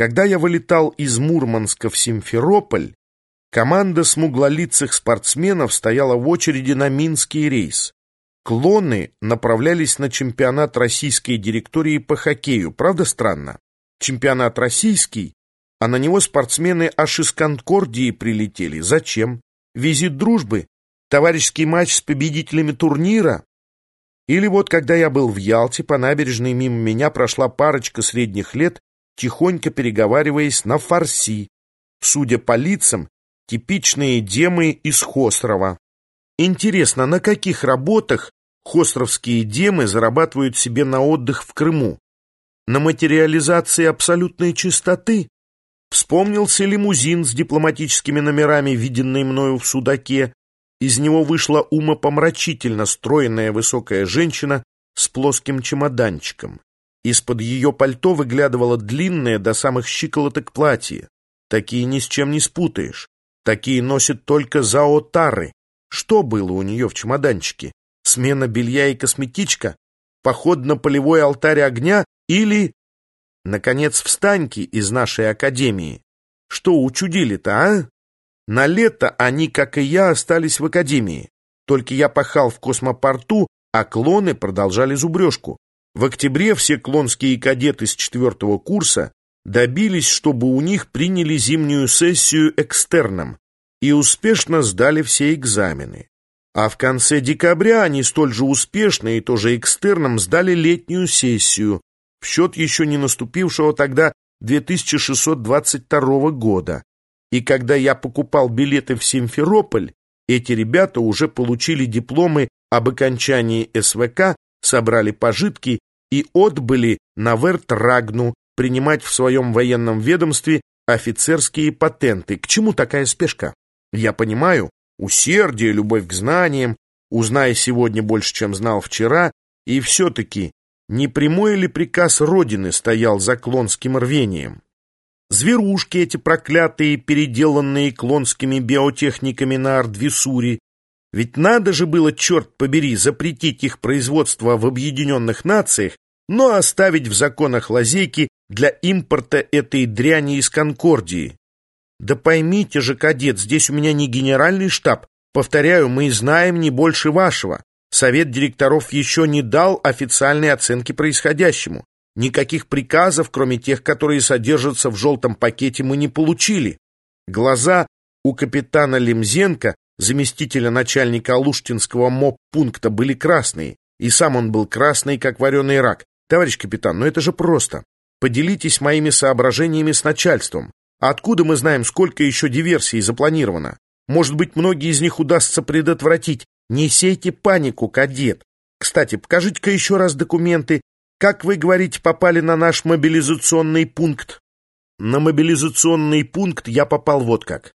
Когда я вылетал из Мурманска в Симферополь, команда смуглолицых спортсменов стояла в очереди на Минский рейс. Клоны направлялись на чемпионат российской директории по хоккею. Правда странно? Чемпионат российский, а на него спортсмены аж из Конкордии прилетели. Зачем? Визит дружбы? Товарищеский матч с победителями турнира? Или вот когда я был в Ялте, по набережной мимо меня прошла парочка средних лет, тихонько переговариваясь на фарси. Судя по лицам, типичные демы из Хосрова. Интересно, на каких работах хостровские демы зарабатывают себе на отдых в Крыму? На материализации абсолютной чистоты? Вспомнился лимузин с дипломатическими номерами, виденный мною в Судаке. Из него вышла умопомрачительно стройная высокая женщина с плоским чемоданчиком. Из-под ее пальто выглядывало длинное до самых щиколоток платье. Такие ни с чем не спутаешь. Такие носят только заотары. Что было у нее в чемоданчике? Смена белья и косметичка? Поход на полевой алтарь огня? Или, наконец, встаньки из нашей академии? Что учудили-то, а? На лето они, как и я, остались в академии. Только я пахал в космопорту, а клоны продолжали зубрежку. В октябре все клонские кадеты с четвертого курса добились, чтобы у них приняли зимнюю сессию экстерном и успешно сдали все экзамены. А в конце декабря они столь же успешно и тоже экстерном сдали летнюю сессию в счет еще не наступившего тогда 2622 года. И когда я покупал билеты в Симферополь, эти ребята уже получили дипломы об окончании СВК, собрали пожитки и отбыли на Вертрагну принимать в своем военном ведомстве офицерские патенты. К чему такая спешка? Я понимаю, усердие, любовь к знаниям, узнай сегодня больше, чем знал вчера, и все-таки не прямой ли приказ Родины стоял за клонским рвением? Зверушки эти проклятые, переделанные клонскими биотехниками на Ардвисуре, ведь надо же было, черт побери, запретить их производство в Объединенных Нациях, но оставить в законах лазейки для импорта этой дряни из Конкордии. Да поймите же, кадет, здесь у меня не генеральный штаб. Повторяю, мы знаем не больше вашего. Совет директоров еще не дал официальной оценки происходящему. Никаких приказов, кроме тех, которые содержатся в желтом пакете, мы не получили. Глаза у капитана Лемзенко, заместителя начальника Алуштинского МОП-пункта, были красные, и сам он был красный, как вареный рак. Товарищ капитан, ну это же просто. Поделитесь моими соображениями с начальством. А откуда мы знаем, сколько еще диверсий запланировано? Может быть, многие из них удастся предотвратить. Не сейте панику, кадет. Кстати, покажите-ка еще раз документы. Как вы говорите, попали на наш мобилизационный пункт? На мобилизационный пункт я попал вот как.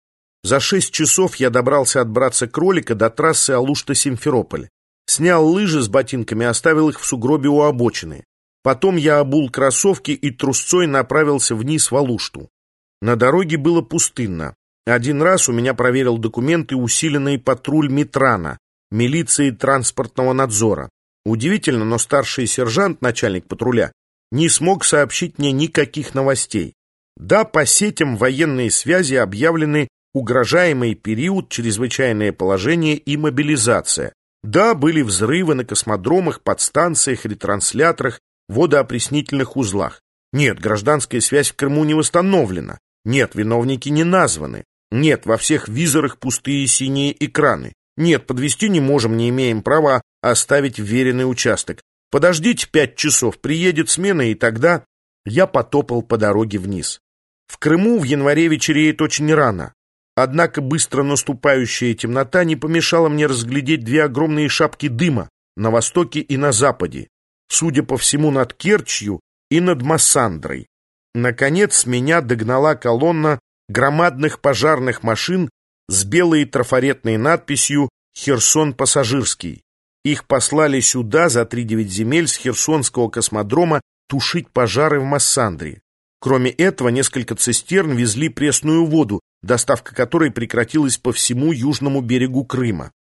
За шесть часов я добрался от братца-кролика до трассы Алушта-Симферополь. Снял лыжи с ботинками, оставил их в сугробе у обочины. Потом я обул кроссовки и трусцой направился вниз в Алушту. На дороге было пустынно. Один раз у меня проверил документы усиленный патруль Митрана, милиции транспортного надзора. Удивительно, но старший сержант, начальник патруля, не смог сообщить мне никаких новостей. Да, по сетям военной связи объявлены угрожаемый период, чрезвычайное положение и мобилизация. Да, были взрывы на космодромах, подстанциях, ретрансляторах, водоопреснительных узлах. Нет, гражданская связь в Крыму не восстановлена. Нет, виновники не названы. Нет, во всех визорах пустые синие экраны. Нет, подвести не можем, не имеем права оставить веренный участок. Подождите пять часов, приедет смена, и тогда я потопал по дороге вниз. В Крыму в январе вечереет очень рано. Однако быстро наступающая темнота не помешала мне разглядеть две огромные шапки дыма на востоке и на западе, судя по всему, над Керчью и над Массандрой. Наконец меня догнала колонна громадных пожарных машин с белой трафаретной надписью «Херсон пассажирский». Их послали сюда за три-девять земель с Херсонского космодрома тушить пожары в Массандре. Кроме этого, несколько цистерн везли пресную воду, доставка которой прекратилась по всему южному берегу Крыма.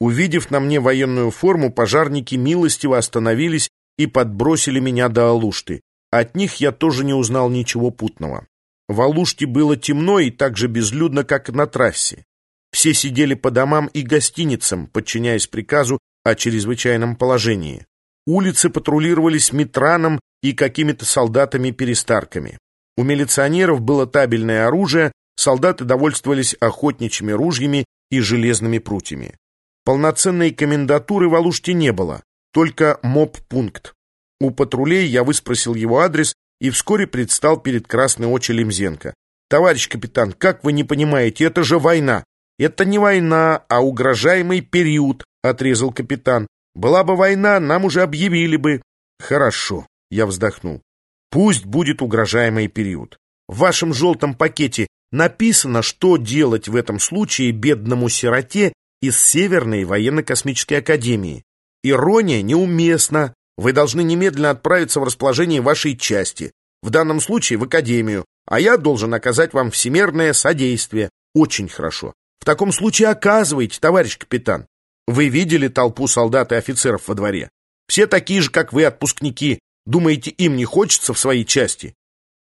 Увидев на мне военную форму, пожарники милостиво остановились и подбросили меня до Алушты. От них я тоже не узнал ничего путного. В Алуште было темно и так же безлюдно, как на трассе. Все сидели по домам и гостиницам, подчиняясь приказу о чрезвычайном положении. Улицы патрулировались метраном и какими-то солдатами-перестарками. У милиционеров было табельное оружие, солдаты довольствовались охотничьими ружьями и железными прутьями. Полноценной комендатуры в Алуште не было, только моб-пункт. У патрулей я выспросил его адрес и вскоре предстал перед красной очи Лемзенко. «Товарищ капитан, как вы не понимаете, это же война!» «Это не война, а угрожаемый период», — отрезал капитан. «Была бы война, нам уже объявили бы». «Хорошо», — я вздохнул. «Пусть будет угрожаемый период. В вашем желтом пакете написано, что делать в этом случае бедному сироте из Северной военно-космической академии. Ирония неуместна. Вы должны немедленно отправиться в расположение вашей части, в данном случае в академию, а я должен оказать вам всемерное содействие. Очень хорошо. В таком случае оказывайте, товарищ капитан. Вы видели толпу солдат и офицеров во дворе? Все такие же, как вы, отпускники. Думаете, им не хочется в своей части?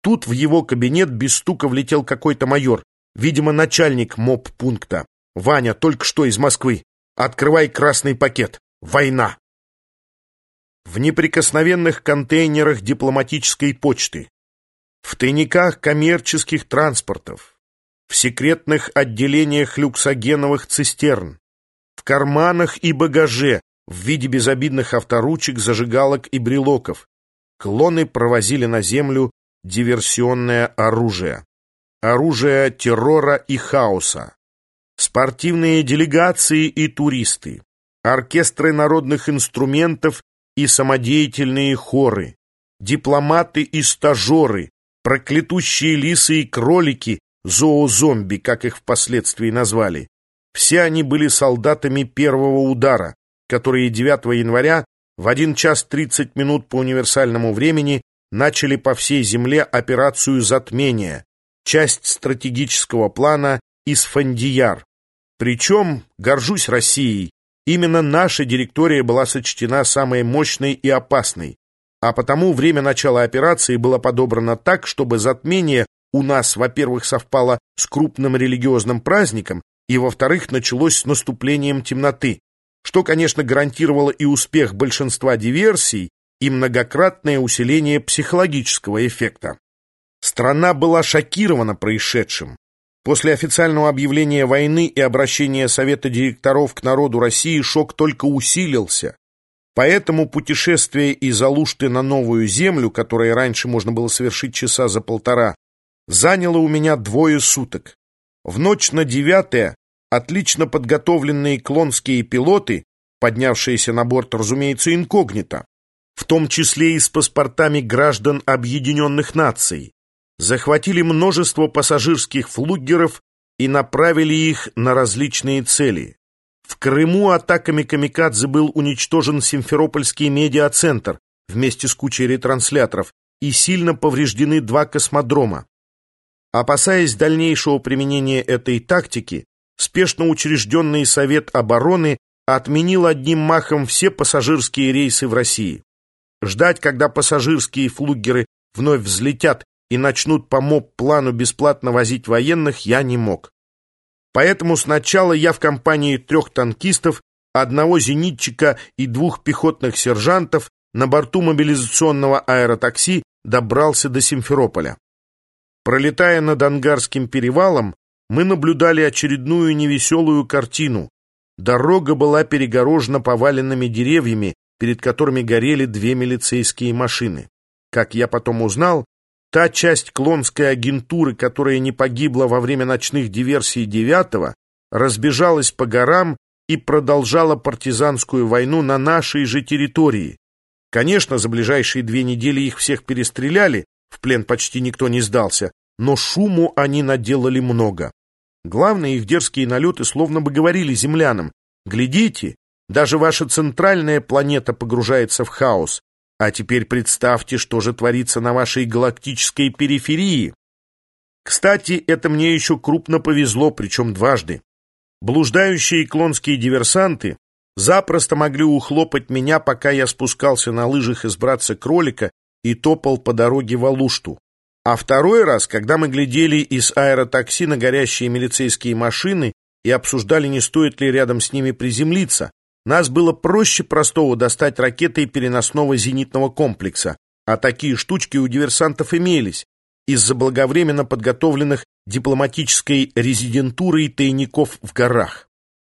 Тут в его кабинет без стука влетел какой-то майор, видимо, начальник моб-пункта. «Ваня, только что из Москвы. Открывай красный пакет. Война!» В неприкосновенных контейнерах дипломатической почты, в тайниках коммерческих транспортов, в секретных отделениях люксогеновых цистерн, в карманах и багаже в виде безобидных авторучек, зажигалок и брелоков. Клоны провозили на землю диверсионное оружие. Оружие террора и хаоса. Спортивные делегации и туристы. Оркестры народных инструментов и самодеятельные хоры. Дипломаты и стажеры. Проклятущие лисы и кролики, зоозомби, как их впоследствии назвали. Все они были солдатами первого удара, которые 9 января в 1 час 30 минут по универсальному времени начали по всей земле операцию затмения, часть стратегического плана Исфандияр. Причем, горжусь Россией, именно наша директория была сочтена самой мощной и опасной, а потому время начала операции было подобрано так, чтобы затмение у нас, во-первых, совпало с крупным религиозным праздником, и, во-вторых, началось с наступлением темноты, что, конечно, гарантировало и успех большинства диверсий, и многократное усиление психологического эффекта. Страна была шокирована происшедшим. После официального объявления войны и обращения Совета директоров к народу России шок только усилился. Поэтому путешествие из Алушты на Новую Землю, которое раньше можно было совершить часа за полтора, заняло у меня двое суток. В ночь на девятое отлично подготовленные клонские пилоты, поднявшиеся на борт, разумеется, инкогнито, в том числе и с паспортами граждан Объединенных Наций, захватили множество пассажирских флугеров и направили их на различные цели. В Крыму атаками камикадзе был уничтожен Симферопольский медиацентр вместе с кучей ретрансляторов и сильно повреждены два космодрома. Опасаясь дальнейшего применения этой тактики, спешно учрежденный Совет обороны отменил одним махом все пассажирские рейсы в России. Ждать, когда пассажирские флугеры вновь взлетят и начнут по МОП-плану бесплатно возить военных, я не мог. Поэтому сначала я в компании трех танкистов, одного зенитчика и двух пехотных сержантов на борту мобилизационного аэротакси добрался до Симферополя. Пролетая над Ангарским перевалом, мы наблюдали очередную невеселую картину. Дорога была перегорожена поваленными деревьями, перед которыми горели две милицейские машины. Как я потом узнал, та часть клонской агентуры, которая не погибла во время ночных диверсий девятого, разбежалась по горам и продолжала партизанскую войну на нашей же территории. Конечно, за ближайшие две недели их всех перестреляли, в плен почти никто не сдался, но шуму они наделали много. Главное, их дерзкие налеты словно бы говорили землянам, «Глядите, даже ваша центральная планета погружается в хаос. А теперь представьте, что же творится на вашей галактической периферии. Кстати, это мне еще крупно повезло, причем дважды. Блуждающие клонские диверсанты запросто могли ухлопать меня, пока я спускался на лыжах из братца-кролика и топал по дороге в Алушту. А второй раз, когда мы глядели из аэротакси на горящие милицейские машины и обсуждали, не стоит ли рядом с ними приземлиться, нас было проще простого достать ракеты переносного зенитного комплекса, а такие штучки у диверсантов имелись из заблаговременно подготовленных дипломатической резидентурой тайников в горах.